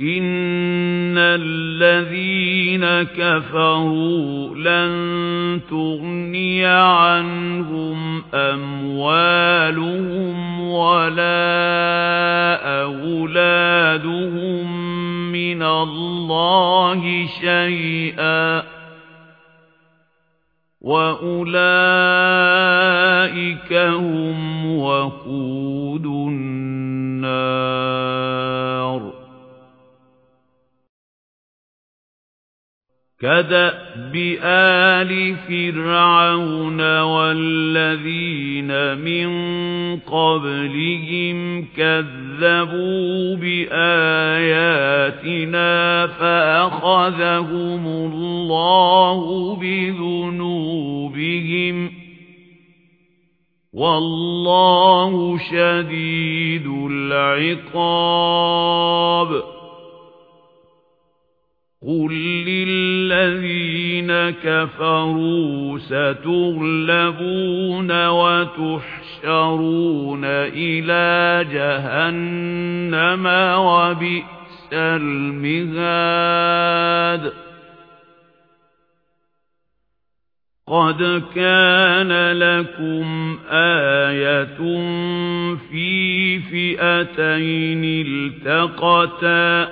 إِنَّ الَّذِينَ كَفَرُوا لَن تُغْنِيَ عَنْهُمْ أَمْوَالُهُمْ وَلَا أَوْلَادُهُمْ مِنَ اللَّهِ شَيْئًا وَأُولَئِكَ هُمْ وَقُودُ كَدَأْبِ آلِ فِرْعَوْنَ وَالَّذِينَ مِن قَبْلِهِمْ كَذَّبُوا بِآيَاتِنَا فَأَخَذَهُمُ اللَّهُ بِذُنُوبِهِمْ وَاللَّهُ شَدِيدُ الْعِقَابِ قُل لِّلَّذِينَ كَفَرُوا سَتُغْلَبُونَ وَتُحْشَرُونَ إِلَى جَهَنَّمَ وَبِئْسَ الْمِهَادُ. قَدْ كَانَ لَكُمْ آيَةٌ فِي فِئَتَيْنِ الْتَقَتَا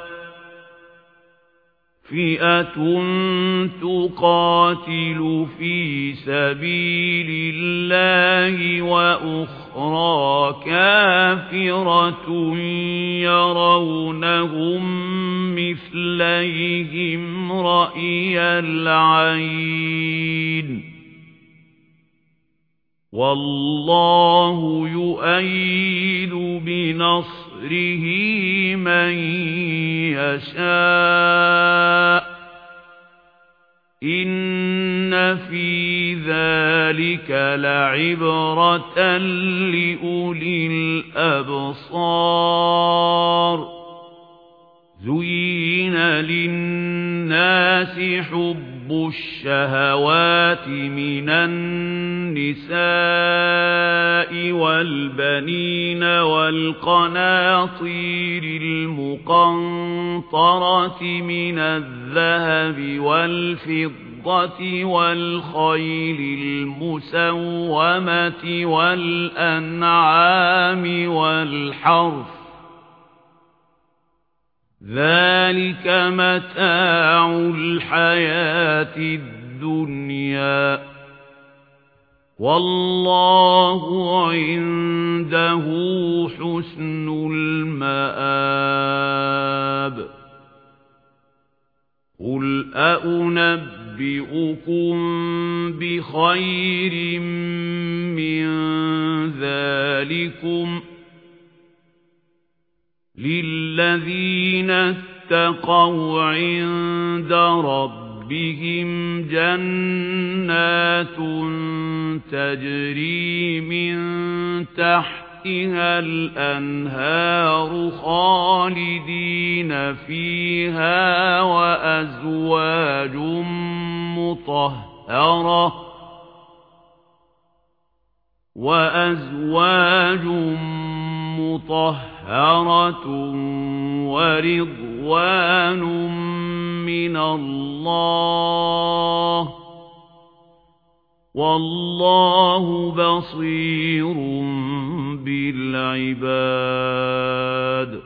فِئَةٌ تُقَاتِلُ فِي سَبِيلِ اللَّهِ وَأُخْرَى كَافِرَةٌ يَرَوْنَهُم مِّثْلَيْهِمْ رَأْيَ الْعَيْنِ وَاللَّهُ يُؤَيِّدُ بِنَصْرِهِ مَن يَشَاءُ إِنَّ فِي ذَلِكَ لَعِبْرَةً لِأُولِي الْأَبْصَارِ زُيِّنَ لِلنَّاسِ حُبُّ الشَّهَوَاتِ مِنَ النِّسَاءِ وَالْبَنِينَ وَالْقَنَاطِيرِ الْمُقَنطَرَةِ مِنَ الذَّهَبِ وَالْفِضَّةِ وَالْخَيْلِ الْمُسَوَّمَةِ وَالْأَنْعَامِ وَالْحَرْثِ ذَلِكَ مَتَاعُ الْحَيَاةِ الدُّنْيَا. وَاللَّهُ عِندَهُ حُسْنُ الْمَآبِ. قُلْ أَؤُنَبِّئُكُم بِخَيْرٍ مِّن ذَلِكُمْ لِلَّذِينَ اتَّقَوْا عِندَ رَبِّهِمْ جَنَّاتٌ تَجْرِي مِن تَحْتِهَا الْأَنْهَارُ خَالِدِينَ فِيهَا وَأَزْوَاجٌ مُطَهَّرَةٌ وَأَزْوَاجٌ مُطَهَّرَةٌ وَرِضْوَانٌ مِّنَ اللَّهِ. وَاللَّهُ بَصِيرٌ بِالْعِبَادِ.